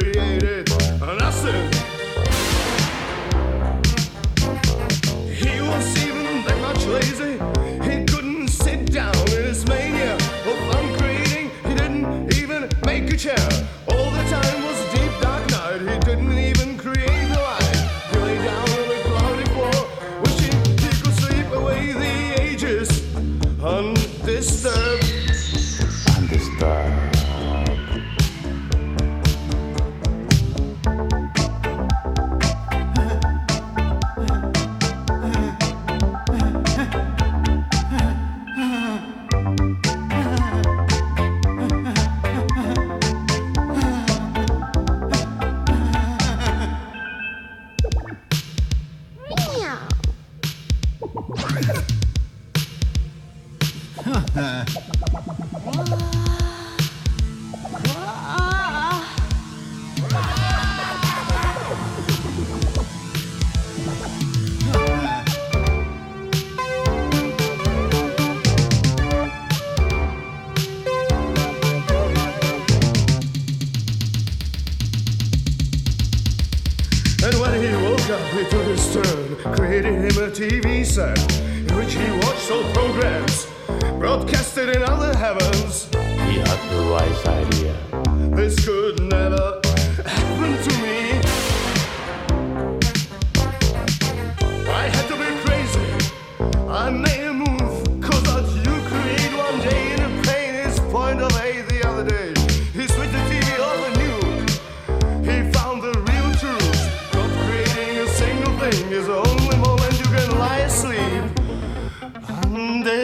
created acid. He was even that much lazy. He couldn't sit down in his mania of fun creating. He didn't even make a chair. All the time was deep dark night. He didn't even create the light. He lay down on a cloudy floor, wishing he could sleep away the ages. Undisturbed. And when he woke up, he took his turn, created him a TV set in which he watched all programs broadcasted in other heavens. He had the wise idea.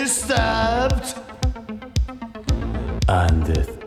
Undisturbed. Undisturbed.